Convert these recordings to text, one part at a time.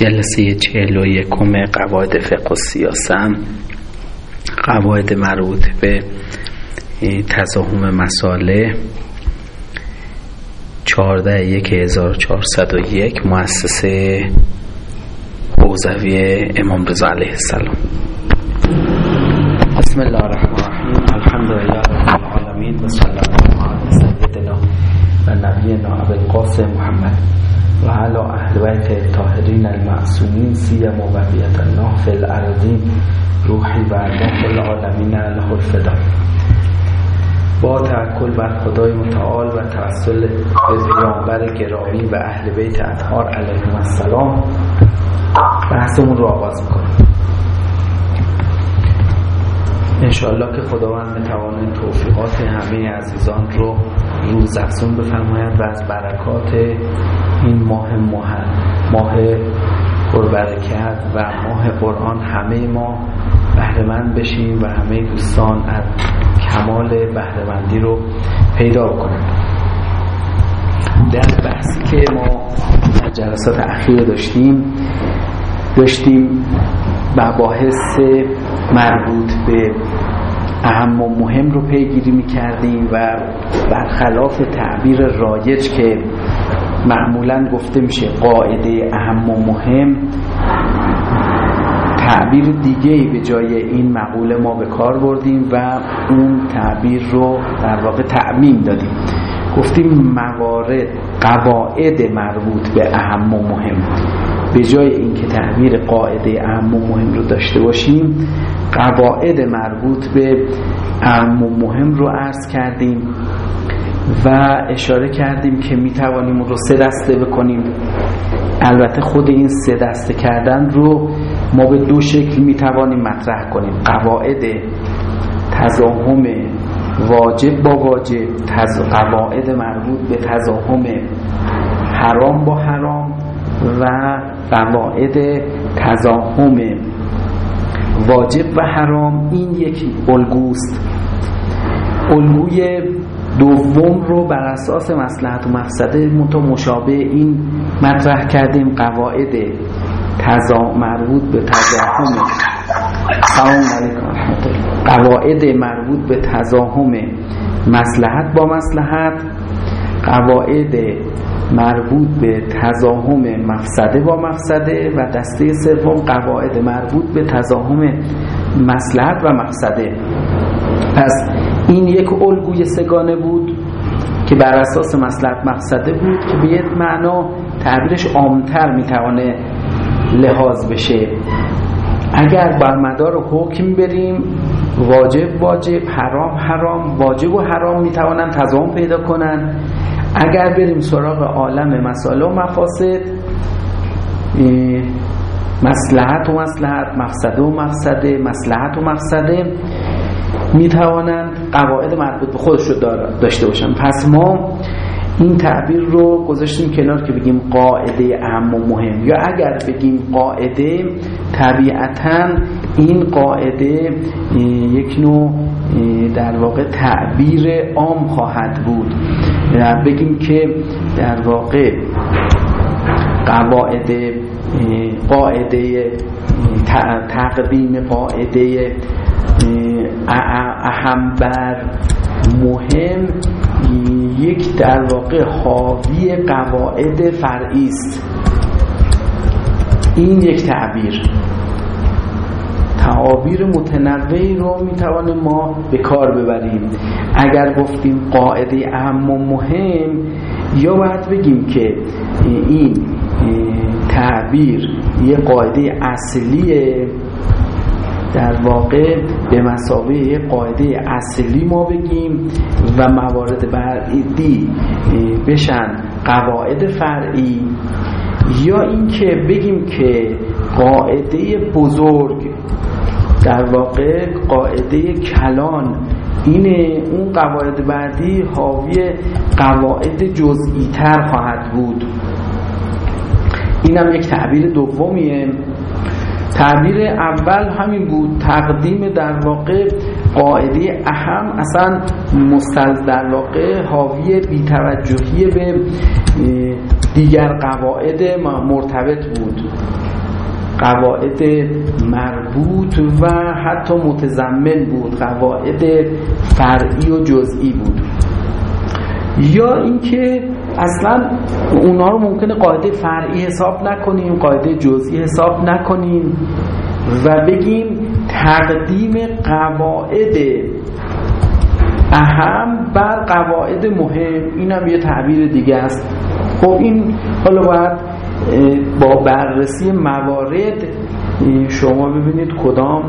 جلسه چهل و یکم قواعد فقه و سیاسم قواعد مربوط به تزاهم مساله چارده یک هزار چارصد و یک مؤسسه حوزوی امام رضا علیه السلام. بسم الله الرحمن الرحیم. الحمد لله رب العالمین و علی سیدنا و نبینا ابوالقاسم محمد. و علا اهل بیت طاهرین المعصومین سیم و بقیت الله فی الارضین روحی و الله العالمین له الفدا. با توکل بر خدای متعال و توسل به پیامبر گرامی و اهل بیت اطهار علیهم السلام بحثمون رو آغاز می‌کنیم. انشاءالله که خداوند بتوانه توفیقات همه عزیزان رو روز افزون بفرماید و از برکات این ماه ماه ماه پربرکت و ماه قرآن همه ما بهرهمند بشیم و همه دوستان از کمال بهرهمندی رو پیدا کنیم. در بحثی که ما در جلسات اخیر داشتیم داشتیم مباحث مربوط به اهم و مهم رو پیگیری می‌کردیم و برخلاف تعبیر رایج که معمولا گفته میشه قاعده اهم و مهم تعبیر دیگه به جای این مقوله ما به کار بردیم و اون تعبیر رو در واقع تعمیم دادیم. گفتیم موارد قواعد مربوط به اهم و مهم. به جای اینکه تعبیر قاعده اهم و مهم رو داشته باشیم قواعد مربوط به اهم و مهم رو عرض کردیم و اشاره کردیم که می توانیم رو سه دسته بکنیم. البته خود این سه دسته کردن رو ما به دو شکل می توانیم مطرح کنیم. قواعد تزاهم واجب با واجب قواعد مربوط به تزاهم حرام با حرام و قواعد تزاهم واجب و حرام این یک الگوست. الگوی دوم رو بر اساس مصلحت و مقصده منتها مشابه این مطرح کردیم قواعد تزا مربوط به تزاهم سلام علیکم. قواعد مربوط به تزاهم مصلحت با مصلحت قواعد مربوط به تزاهم مفسده با مفسده و دسته سوم قواعد مربوط به تزاهم مصلحت و مفسده. پس این یک الگوی سگانه بود که بر اساس مصلحت مقصده بود که به یک معنا تعبیرش عامتر می‌توانه لحاظ بشه. اگر بر مدار حکم بریم واجب واجب حرام حرام واجب و حرام می‌توانن تضامن پیدا کنن اگر بریم سراغ عالم مسائل و مفاسد مصلحت و مصلحت مقصده و مقصده مصلحت و مقصده می توانند قواعد مربوط به خودش رو داشته باشن پس ما این تعبیر رو گذاشتیم کنار که بگیم قاعده اهم و مهم. یا اگر بگیم قاعده طبیعتا این قاعده یک نوع در واقع تعبیر عام خواهد بود. بگیم که در واقع قواعد قاعده تقدیم قاعده اهم بر مهم در واقع حاوی قواعد فرعی است. این یک تعبیر. تعابیر متنوعی رو می‌توانیم ما به کار ببریم. اگر گفتیم قاعده اهم و مهم یا باید بگیم که این تعبیر یه قاعده اصلیه. در واقع به مسابقه قاعده اصلی ما بگیم و موارد بعدی بشن قواعد فرعی یا اینکه بگیم که قاعده بزرگ در واقع قاعده کلان اینه اون قواعد بعدی حاوی قواعد جزئی تر خواهد بود. اینم یک تعبیر دومیه. تعبیر اول همین بود. تقدیم در واقع قاعده اهم اصلا مستلز در واقع حاوی بیتوجهی به دیگر قواعد مرتبط بود. قواعد مربوط و حتی متضمن بود. قواعد فرعی و جزئی بود. یا اینکه اصلا اونا رو ممکنه قاعده فرعی حساب نکنیم قاعده جزئی حساب نکنیم و بگیم تقدیم قواعد اهم بر قواعد مهم. این هم یه تعبیر دیگه است. خب این حالا باید با بررسی موارد شما ببینید کدام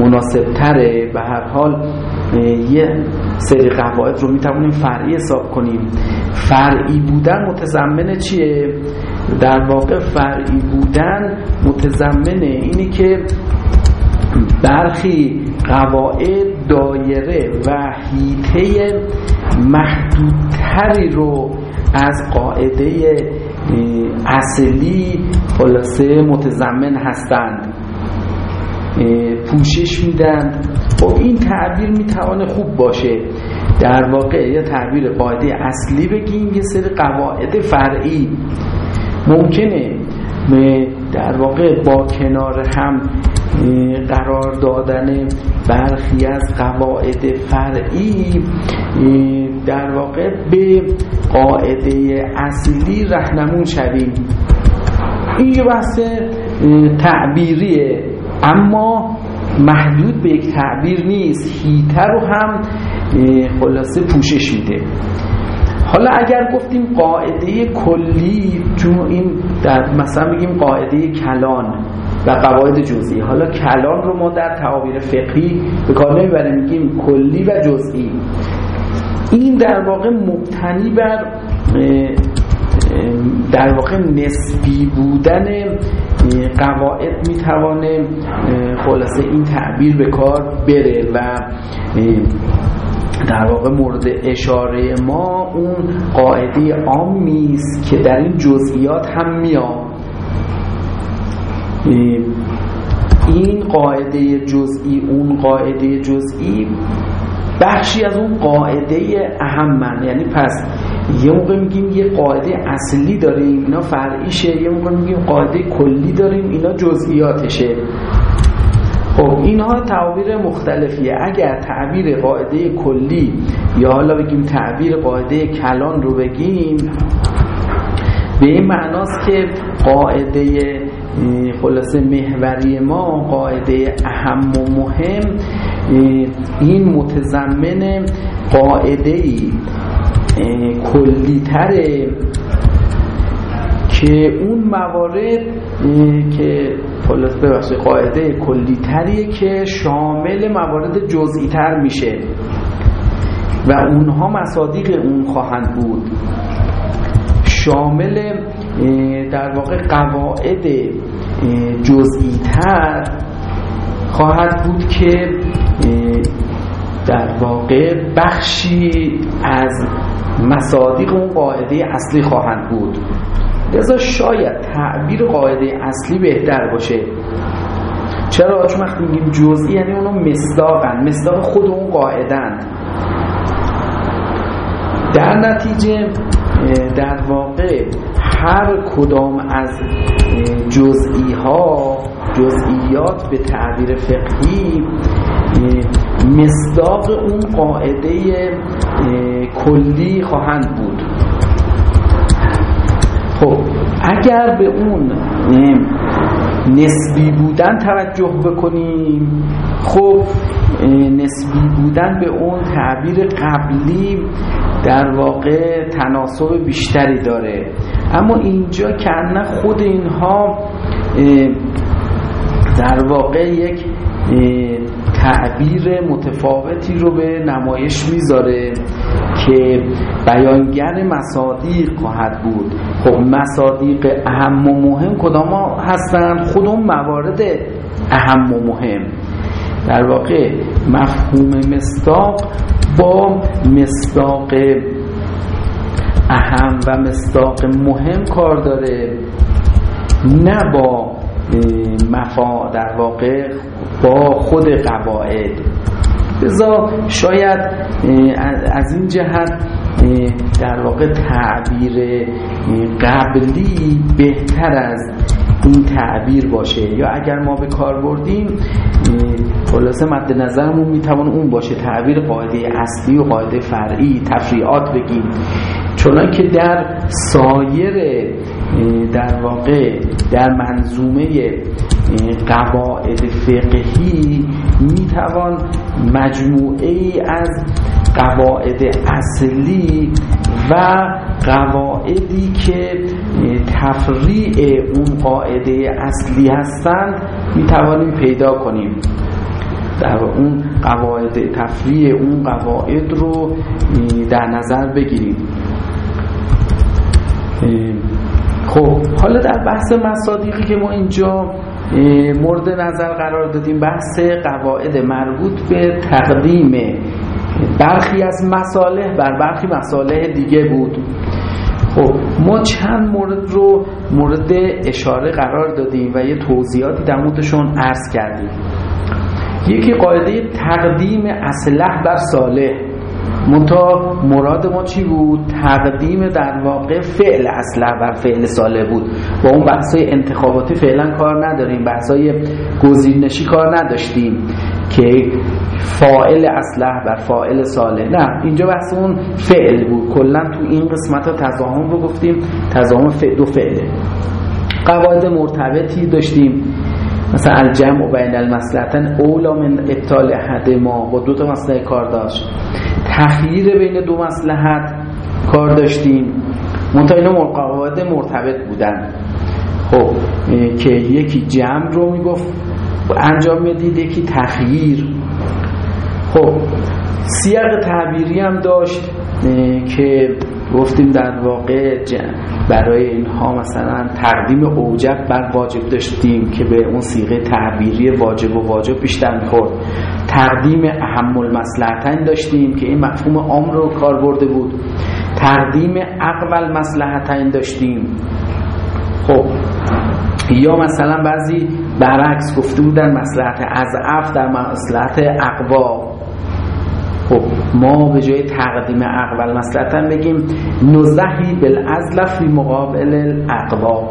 مناسب تره به هر حال یه سری قواعد رو می‌توانیم فرعی حساب کنیم فرعی بودن متضمن چیه؟ در واقع فرعی بودن متضمن اینی که برخی قواعد دایره و هیته محدودتری رو از قاعده اصلی خلاصه متضمن هستند پوشش میدن. خب این تعبیر می‌توانه خوب باشه. در واقع یه تعبیر قاعده اصلی بگیم یه سری قواعد فرعی. ممکنه در واقع با کنار هم قرار دادن برخی از قواعد فرعی در واقع به قاعده اصلی رهنمون شویم. این یه بحث تعبیریه. اما محدود به یک تعبیر نیست. هیتر رو هم خلاصه پوشش میده. حالا اگر گفتیم قاعده کلی چون این در مثلا بگیم قاعده کلان و قواعد جزئی. حالا کلان رو ما در تعابیر فقهی به کار نمی‌بریم میگیم کلی و جزئی. این در واقع مبتنی بر در واقع نسبی بودن قواعد می‌توانه خلاصه این تعبیر به کار بره و در واقع مورد اشاره ما اون قاعده عامی است که در این جزئیات هم میاد. این قاعده جزئی اون قاعده جزئی بخشی از اون قاعده اهمن یعنی پس یه موقع میگیم یه قاعده اصلی داریم اینا فرعیشه. یه موقع میگیم قاعده کلی داریم اینا جزئیاتشه. خب اینها تعبیر مختلفیه. اگر تعبیر قاعده کلی یا حالا بگیم تعبیر قاعده کلان رو بگیم به این معناست که قاعده خلاصه محوری ما قاعده اهم و مهم این متضمن قاعده ای کلی تره که اون موارد که خلاص ببخشید قاعده کلی تریه که شامل موارد جزئی تر میشه. و اونها مصادیق اون خواهند بود. شامل در واقع قواعد جزئی تر خواهد بود که در واقع بخشی از مصادیق اون قاعده اصلی خواهند بود. لذا شاید تعبیر قاعده اصلی بهتر باشه. چرا؟ چون وقتی میگیم جزئی یعنی اونو مصداقن مصداق خود اون قاعدن در نتیجه در واقع هر کدام از جزئی ها جزئیات به تعبیر فقهی مصداق اون قاعده کلی خواهند بود. خب اگر به اون نسبی بودن توجه بکنیم خب نسبی بودن به اون تعبیر قبلی در واقع تناسب بیشتری داره. اما اینجا که خود اینها در واقع یک تعبیر متفاوتی رو به نمایش می‌ذاره که بیانگر مصادیق خواهد بود. خب مصادیق اهم و مهم کدام هستند؟ خود اون موارد اهم و مهم. در واقع مفهوم مصداق با مصداق اهم و مصداق مهم کار داره نه با مفا در واقع با خود قواعد. لذا شاید از این جهت در واقع تعبیر قبلی بهتر از این تعبیر باشه. یا اگر ما به کار بردیم خلاصه مد نظرمون می‌توان اون باشه. تعبیر قاعده اصلی و قاعده فرعی تفریعات بگیم. چون که در سایر در واقع در منظومه قواعد فقهی می‌توان مجموعه ای از قواعد اصلی و قواعدی که تفریع اون قاعده اصلی هستند می توانیم پیدا کنیم. در اون قواعد تفریع اون قواعد رو در نظر بگیریم. خب حالا در بحث مصادیقی که ما اینجا مورد نظر قرار دادیم بحث قواعد مربوط به تقدیم. برخی از مصالح بر برخی مصالح دیگه بود. خب ما چند مورد رو مورد اشاره قرار دادیم و یه توضیحاتی در موردشون عرض کردیم. یکی قاعده تقدیم اصلح بر صالح منتها مراد ما چی بود؟ تقدیم در واقع فعل اصلا بر فعل ساله بود. با اون بحثای انتخاباتی فعلا کار نداریم. بحثای گزینشی کار نداشتیم که فائل اصلح بر فائل ساله نه اینجا بحث اون فعل بود. کلا تو این قسمت ها تضاهم رو گفتیم. تضاهم دو فعله. قواعد مرتبطی داشتیم. مثلا الجمع و بین المصلحتن اولا من ابطال احد ما با دو تا مسئله کار داشت. تخییر بین دو مسلحت کار داشتیم. منتها اینا قواعد مرتبط بودن. خب که یکی جمع رو می‌گفت انجام می‌دید یکی تخییر خب سیاق تعبیری هم داشت که گفتیم در واقع برای اینها مثلا تقدیم اوجب بر واجب داشتیم که به اون سیغه تعبیری واجب و واجب بیشتر می‌خورد. تقدیم اهم المصلحتین داشتیم که این مفهوم عام رو کار برده بود. تقدیم اقبل مصلحتین داشتیم. خب یا مثلا بعضی برعکس گفته بودن مصلحت از اف در مصلحت اقوا. خب ما به جای تقدیم اقبل مصلحتا بگیم نزهی بالازلف فی مقابل الاقوا.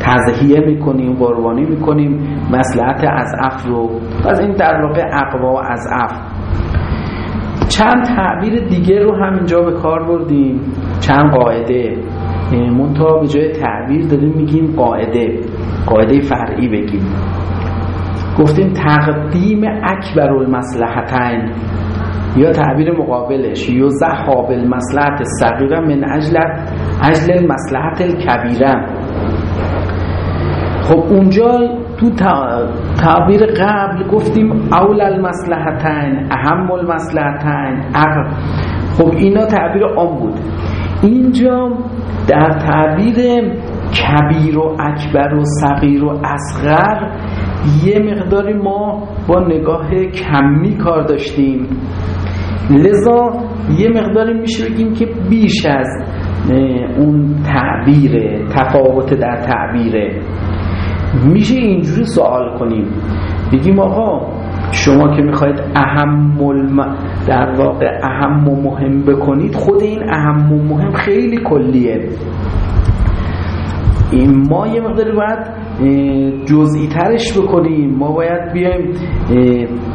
تزهیه می‌کنیم قربانی می‌کنیم مسلحت از اف رو. از این در واقع اقوا از اف. چند تعبیر دیگه رو هم اینجا به کار بردیم. چند قاعده. منتها به جای تعبیر داریم میگیم قاعده. قاعده فرعی بگیم. گفتیم تقدیم اکبر المصلحتین. یا تعبیر مقابلش یو زحاب المصلحت صغیره من اجل اجل المصلحت الکبیره خب اونجا تو تعبیر قبل گفتیم اول المصلحتین اهم المصلحتین خب اینا تعبیر عام بود. اینجا در تعبیر کبیر و اکبر و صغیر و اصغر یه مقداری ما با نگاه کمی کار داشتیم. لذا یه مقداری میشه بگیم که بیش از اون تعبیر تفاوت در تعبیره میشه اینجوری سوال کنیم. بگیم آقا شما که می‌خواید اهم در واقع اهم و مهم بکنید خود این اهم و مهم خیلی کلیه. این ما یه مقداری باید جزئی ترش بکنیم. ما باید بیایم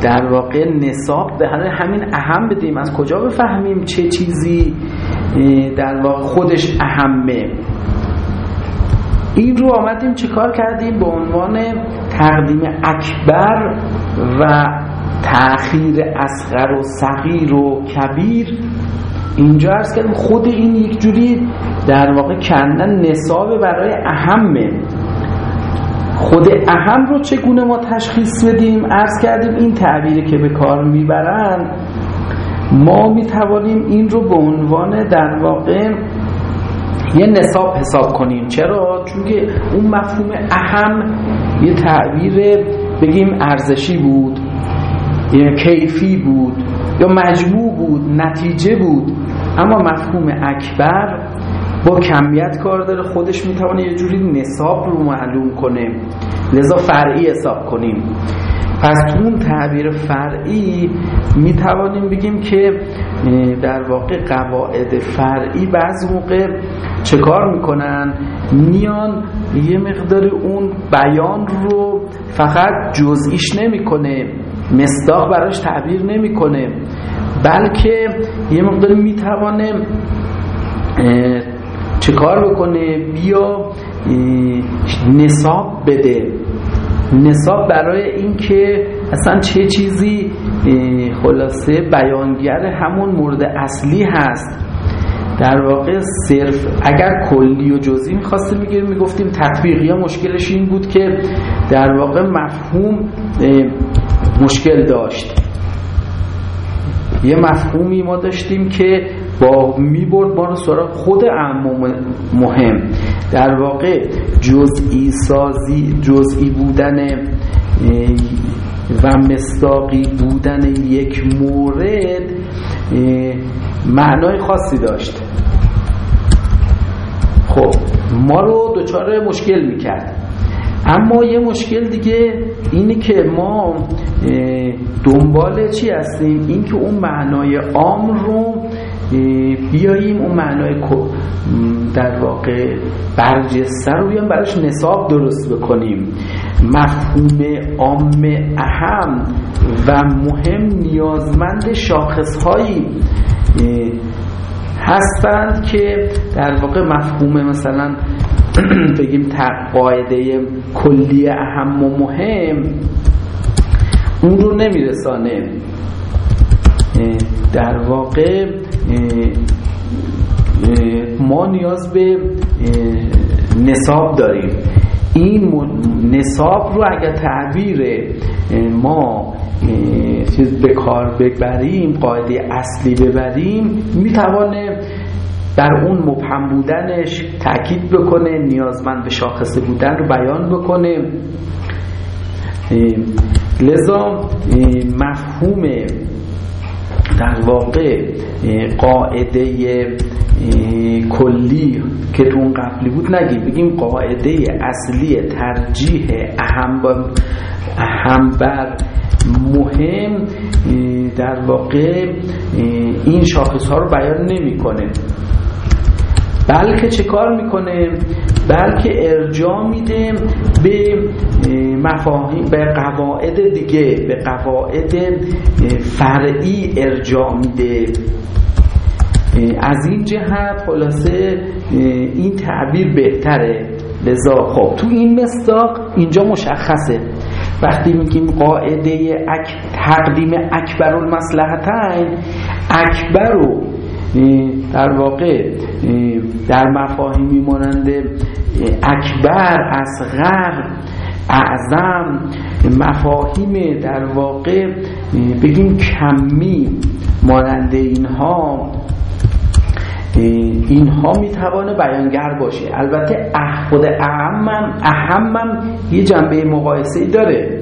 در واقع نصاب به همین اهم بدیم. از کجا بفهمیم چه چیزی در واقع خودش اهمه؟ این رو آمدیم چه کار کردیم؟ به عنوان تقدیم اکبر و تأخیر اصغر و صغیر و کبیر. اینجا ارز کردیم خود این یک جوری در واقع کندن نصاب برای اهمه. خود اهم رو چگونه ما تشخیص بدیم؟ ارز کردیم این تعبیری که به کار می‌برند ما می‌توانیم این رو به عنوان در واقع یه نصاب حساب کنیم. چرا؟ چون که اون مفهوم اهم یه تعبیر بگیم ارزشی بود یا کیفی بود یا مجموع بود نتیجه بود. اما مفهوم اکبر با کمیت کار داره خودش می‌تونه یه جوری نصاب رو معلوم کنه. لذا فرعی حساب کنیم. پس اون تعبیر فرعی می توانیم بگیم که در واقع قواعد فرعی بعض موقع چه کار می‌کنن؟ میان یه مقدار اون بیان رو فقط جزئیش نمی‌کنه مصداق براش تعبیر نمی‌کنه بلکه یه مقدار می‌توانه چه کار بکنه؟ بیا نصاب بده. نصاب برای اینکه اصلا چه چیزی خلاصه بیانگر همون مورد اصلی هست. در واقع صرف اگر کلی و جزئی می‌خواستیم میگیم می‌گفتیم تطبیقی ها مشکلش این بود که در واقع مفهوم مشکل داشت. یه مفهومی ما داشتیم که با می‌برد ما سراغ خود عموم مهم. در واقع جزئی سازی جزئی بودن و مستاقی بودن یک مورد معنای خاصی داشت. خب ما رو دچار مشکل می‌کرد. اما یه مشکل دیگه اینه که ما دنبال چی هستیم؟ این که اون معنای عام رو بیاییم اون معنای در واقع برجسته رو بیایم براش نصاب درست بکنیم. مفهوم عام اهم و مهم نیازمند شاخصهایی هستند که در واقع مفهوم مثلا بگیم قاعده کلی اهم و مهم اون رو نمیرسانه. در واقع ما نیاز به نصاب داریم. این نصاب رو اگر تعبیر ما چیز به کار ببریم قاعده اصلی ببریم می‌توانه بر اون مبهم بودنش تاکید بکنه نیازمند به شاخصه بودن رو بیان بکنه. لذا مفهوم در واقع قاعده کلی که تو اون قبلی بود نگیم. بگیم قاعده اصلی ترجیح اهم, اهم بر مهم در واقع این شاخص ها رو بیان نمی‌کنه. بلکه چه کار می‌کنه؟ بلکه ارجاع میده به مفاهیم به قواعد دیگه به قواعد فرعی ارجاع میده. از این جهت خلاصه این تعبیر بهتره. لذا خب تو این مصداق اینجا مشخصه. وقتی میگیم قاعده اک تقدیم اکبر المصلحتین اکبر رو در واقع در مفاهیمی مانند اکبر اصغر اعظم مفاهیم در واقع بگیم کمی مانند اینها اینها می‌توانه بیانگر باشه. البته خود اهمم اهمم یه جنبه مقایسه داره.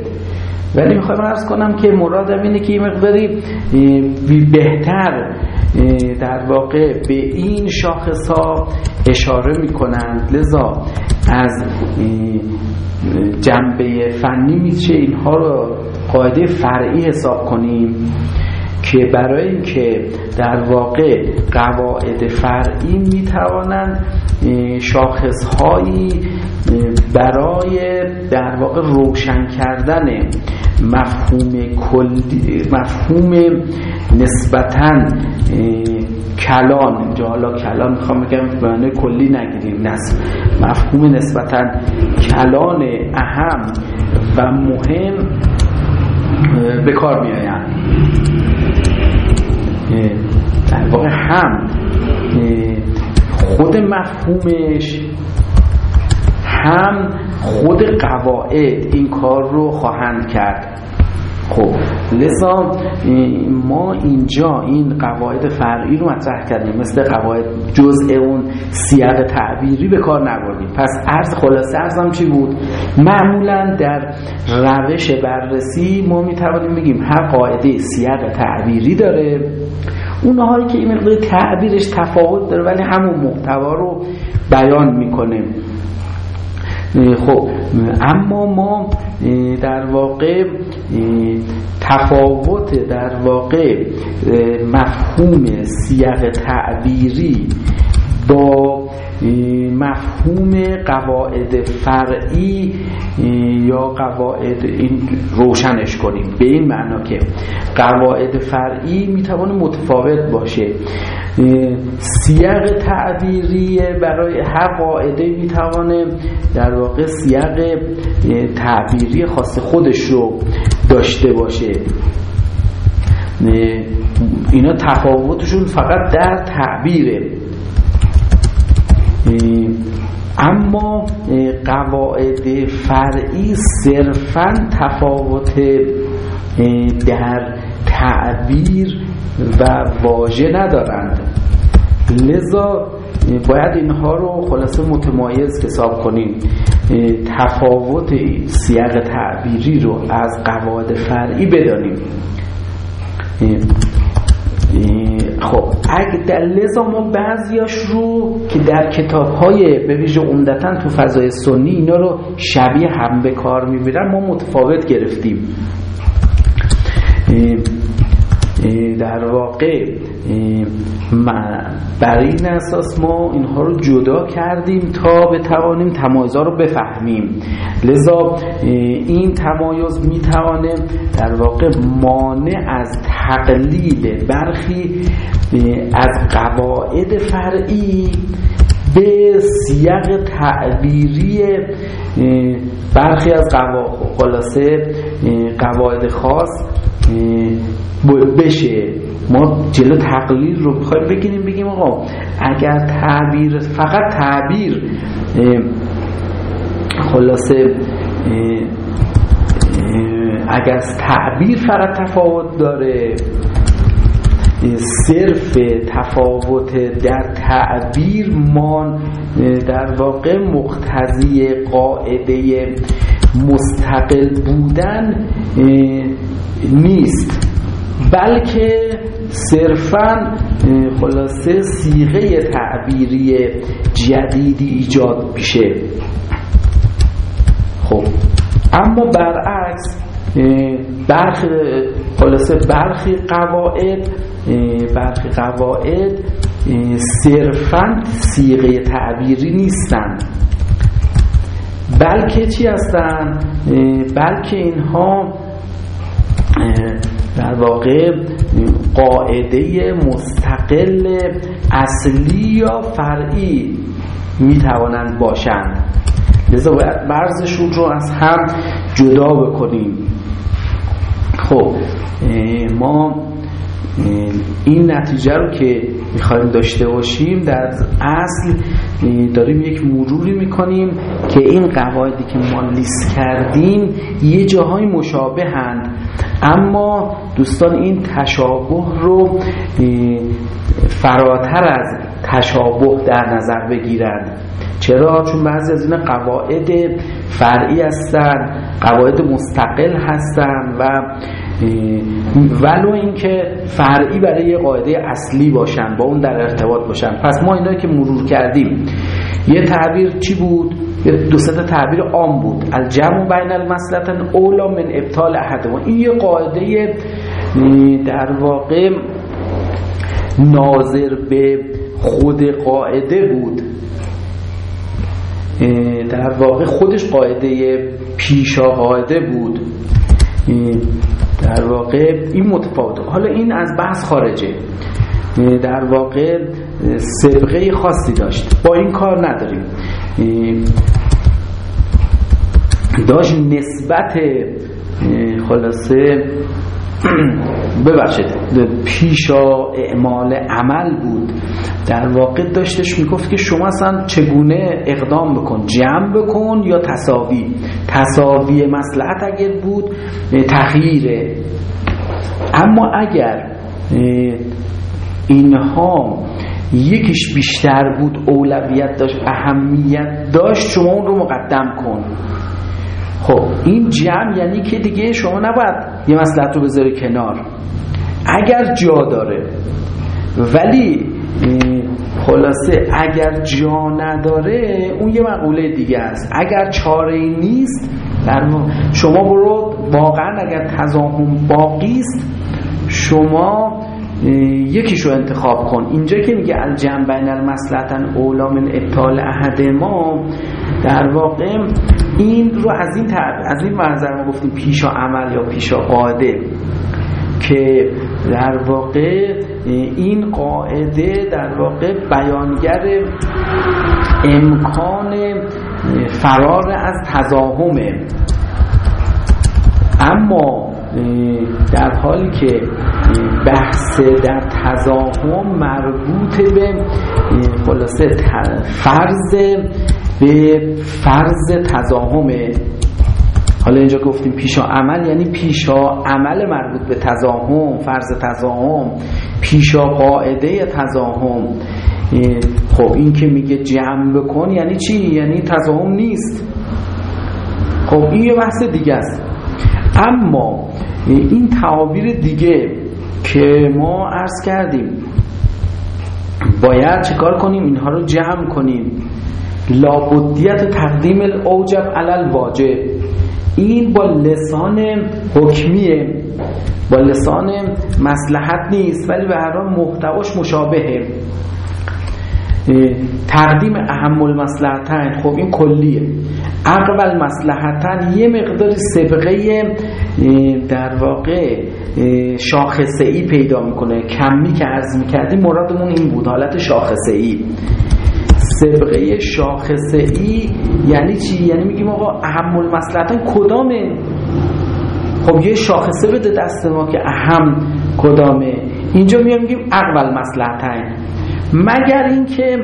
ولی می‌خوایم ارز کنم که مرادم اینه که یه مقداری بهتر در واقع به این شاخص ها اشاره می‌کنند. لذا از جنبه فنی میشه اینها رو قاعده فرعی حساب کنیم که برای اینکه در واقع قواعد فرعی می‌توانند شاخصهایی برای در واقع روشن کردن مفهوم کلی مفهوم نسبتا کلان. اینجا حالا کلان می‌خوام بگم معنی کلی نگیریم. نصب مفهوم نسبتا کلان اهم و مهم به کار میآیند. در واقع هم خود مفهومش هم خود قواعد این کار رو خواهند کرد. خب لذا ما اینجا این قواعد فرعی رو مطرح کردیم مثل قواعد جزء اون سیاق تعبیری به کار نبردیم. پس عرض خلاصه ارزم چی بود؟ معمولا در روش بررسی ما می‌توانیم بگیم هر قاعده سیاق تعبیری داره. اونهایی که این مقدار تعبیرش تفاوت داره ولی همون محتوا رو بیان می‌کنه. خب اما ما در واقع تفاوت در واقع مفهوم سیاق تعبیری با مفهوم قواعد فرعی یا قواعد این روشنش کنیم. به این معنا که قواعد فرعی می‌توانه متفاوت باشه. سیاق تعبیری برای هر قاعده می‌توانه در واقع سیاق تعبیری خاص خودش رو داشته باشه. اینا تفاوتشون فقط در تعبیره. اما قواعد فرعی صرفا تفاوت در تعبیر و واژه ندارند. لذا باید اینها رو خلاصه متمایز حساب کنیم. تفاوت سیاق تعبیری رو از قواعد فرعی بدانیم. خب. اگه در ما بعضیاش رو که در کتاب های به ویژه عمدتا تو فضای سنی اینا رو شبیه هم به کار می‌بینن ما متفاوت گرفتیم. در واقع بر این اساس ما اینها رو جدا کردیم تا بتوانیم تمایزها رو بفهمیم. لذا این تمایز می‌توانه در واقع مانع از تقلیل برخی از قواعد فرعی به سیاق تعبیری برخی از قواعد خاص بشه. ما جلو تقلیل رو بخوایم بگیریم بگیم آقا اگر تعبیر فقط تعبیر خلاصه اگر تعبیر فقط تفاوت داره صرف تفاوت در تعبیر مان در واقع مقتضی قاعده مستقل بودن نیست. بلکه صرفا خلاصه سیغه تعبیری جدیدی ایجاد میشه. خب. اما برعکس برخی خلاصه برخی قواعد برخی قواعد صرفا سیغه تعبیری نیستند بلکه چی هستن؟ بلکه اینها در واقع قاعده مستقل اصلی یا فرعی می توانند باشند. لذا باید برزشون رو از هم جدا بکنیم. خب ما این نتیجه رو که می‌خوایم داشته باشیم در اصل داریم یک مروری می‌کنیم که این قواعدی که ما لیست کردیم یه جاهای مشابه هند اما دوستان این تشابه رو فراتر از تشابه در نظر بگیرند چرا؟ چون بعضی از این قواعد فرعی هستن قواعد مستقل هستن و ولو اینکه فرعی برای یه قاعده اصلی باشن با اون در ارتباط باشن. پس ما اینا که مرور کردیم یه تعبیر چی بود؟ دو تعبیر عام بود. الجمع بین المسلطن اولا من ابطال احدهما این یه قاعده در واقع ناظر به خود قاعده بود. در واقع خودش قاعده پیشا قاعده بود. در واقع این متفاوته. حالا این از بحث خارجه. در واقع سبقه خاصی داشت. با این کار نداریم. داشت نسبت خلاصه ببخشید پیشا اعمال عمل بود. در واقع داشتش می‌گفت که شما اصلا چگونه اقدام بکن جمع بکن یا تصاوی تصاوی مسلحت اگر بود تغییره اما اگر اینها یکیش بیشتر بود اولویت داشت اهمیت داشت شما اون رو مقدم کن. خب این جمع یعنی که دیگه شما نباید یه مسئلت رو بذاری کنار. اگر جا داره ولی خلاصه اگر جا نداره اون یه مقوله دیگه است. اگر چاره نیست در شما برو واقعا اگر تضاهم باقی است شما یکیشو انتخاب کن. اینجا که میگه الجمع بین المصلحتن اولا من ابطال احد ما در واقع این رو از این از این منظر ما گفتیم پیشا عمل یا پیشا قاعده که در واقع این قاعده در واقع بیانگر امکان فرار از تضاهمه اما در حالی که بحث در تضاهم مربوط به خلاصه فرض به فرض تضاهمه حالا اینجا گفتیم پیشا عمل یعنی پیشا عمل مربوط به تضاهم فرض تضاهم. پیشا قاعده تضاهم. خب این که میگه جمع بکن یعنی چی؟ یعنی تضاهم نیست. خب این یه بحث دیگه است. اما این تعابیر دیگه که ما عرض کردیم باید چکار کنیم؟ اینها رو جمع کنیم. لابدیت تقدیم الاوجب علل واجب این با لسان حکمیه. با لسان مسلحت نیست ولی به هر حال محتواش مشابهه. تقدیم اهم المصلحتن خب این کلیه. اقبل مسلحتن یه مقدار سبقه در واقع شاخصه ای پیدا می‌کنه. کمی که عرض می‌کردیم مرادمون این بود حالت شاخصه ای سبقه شاخصه ای یعنی چی؟ یعنی میگیم آقا اهم المصلحتن کدامه؟ خب یه شاخصه بده دست ما که اهم کدامه. اینجا میام میگیم اقبل مسلحتن مگر اینکه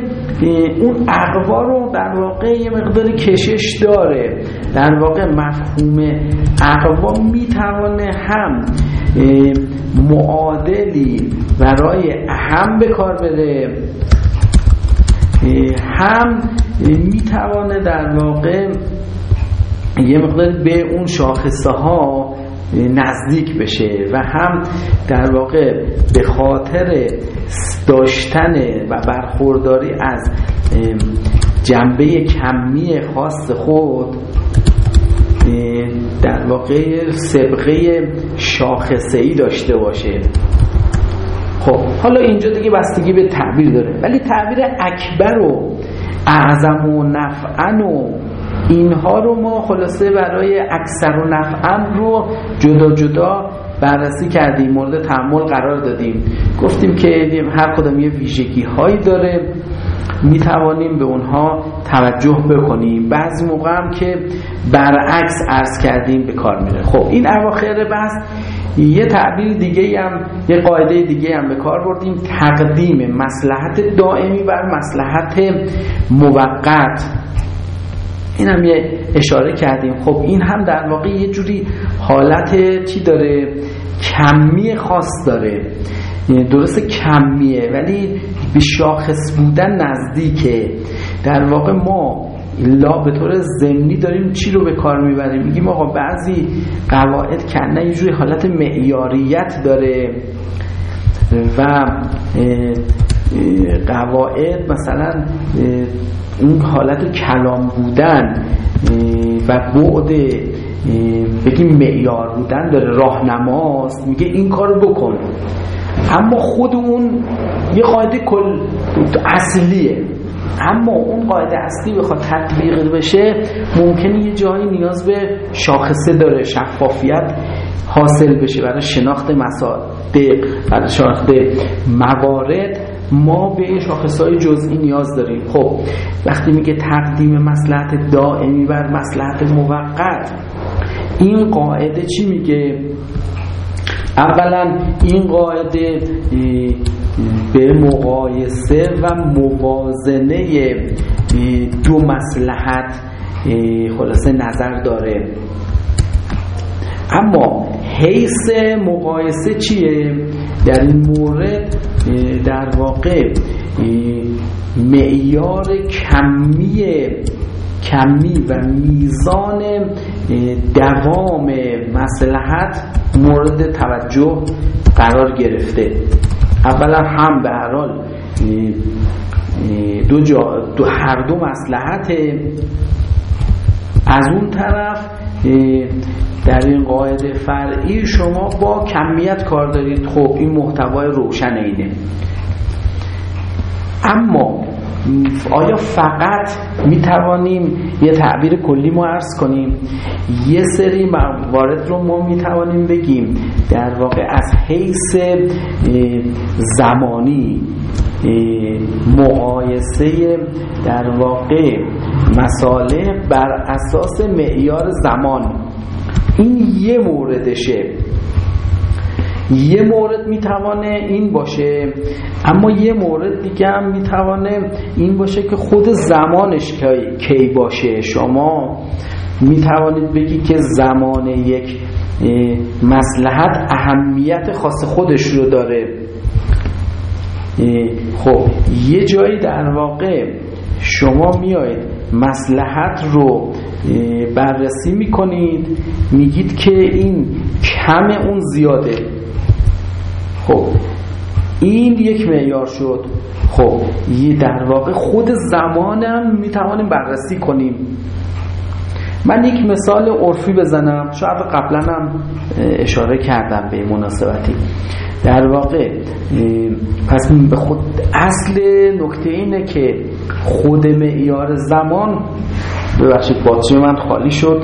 اون اقوا رو در واقع یه مقدار کشش داره. در واقع مفهوم اقوا می‌توانه هم معادلی برای اهم به کار بره هم می‌توانه در واقع یه مقدار به اون شاخصه ها نزدیک بشه و هم در واقع به خاطر داشتن و برخورداری از جنبه کمی خاص خود در واقع سبقه شاخصه داشته باشه. خب حالا اینجا دیگه بستگی به تعبیر داره. ولی تعبیر اکبر و اعظم و نفعن و اینها رو ما خلاصه برای اکثر و نفعن رو جدا جدا بررسی کردیم مورد تحمل قرار دادیم. گفتیم که هر کدام یه ویژگی هایی داره می توانیم به اونها توجه بکنیم. بعضی موقع هم که برعکس عرض کردیم به کار میره. خب این اواخر بحث یه تعبیر دیگه هم یه قاعده دیگه هم به کار بردیم. تقدیم مسلحت دائمی بر مسلحت موقت. این هم یه اشاره کردیم. خب این هم در واقع یه جوری حالت چی داره؟ کمی خاص داره. یعنی درست کمیه ولی به شاخص بودن نزدیکه. در واقع ما لا به طور زمینی داریم چی رو به کار می‌بریم؟ میگیم آقا بعضی قواعد کنه یه جوری حالت معیاریت داره و قواعد مثلا اون حالت کلام بودن و بعد بگیم معیار بودن داره راهنماست میگه این کارو بکن. اما خود اون یه قاعده کل اصلیه. اما اون قاعده اصلی بخواد تطبیق بشه ممکنه یه جایی نیاز به شاخصه داره شفافیت حاصل بشه. برای شناخت مصادق برای شناخت موارد ما به شاخص های جزئی نیاز داریم. خب وقتی میگه تقدیم مسلحت دائمی بر مسلحت موقت این قاعده چی میگه؟ اولا این قاعده به مقایسه و موازنه دو مسلحت خلاصه نظر داره. اما حیث مقایسه چیه؟ در این مورد در واقع معیار کمی کمی و میزان دوام مسلحت مورد توجه قرار گرفته. اولا هم به هر حال دو, جا دو هر دو مسلحت از اون طرف در این قاعده فرعی شما با کمیت کار دارید. خب این محتوای روشن اینه اما آیا فقط می توانیم یه تعبیر کلی ما عرض کنیم؟ یه سری موارد رو ما می توانیم بگیم. در واقع از حیث زمانی مقایسه در واقع مساله بر اساس معیار زمان. این یه موردشه. یه مورد می‌توانه این باشه اما یه مورد دیگه هم می‌توانه این باشه که خود زمانش کی باشه. شما می‌توانید بگی که زمان یک مسلحت اهمیت خاص خودش رو داره. خب یه جایی در واقع شما میایید مسلحت رو بررسی می‌کنید میگید که این کم اون زیاده. خب این یک معیار شد. خب یه در واقع خود زمانم می‌توانیم بررسی کنیم. من یک مثال عرفی بزنم. شاید قبلا هم اشاره کردم به مناسبتی. در واقع پس به خود اصل نکته اینه که خود معیار زمان ببخشید باتری من خالی شد.